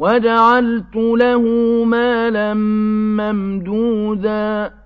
وَجَعَلْتُ لَهُ مَالًا مَّمْدُودًا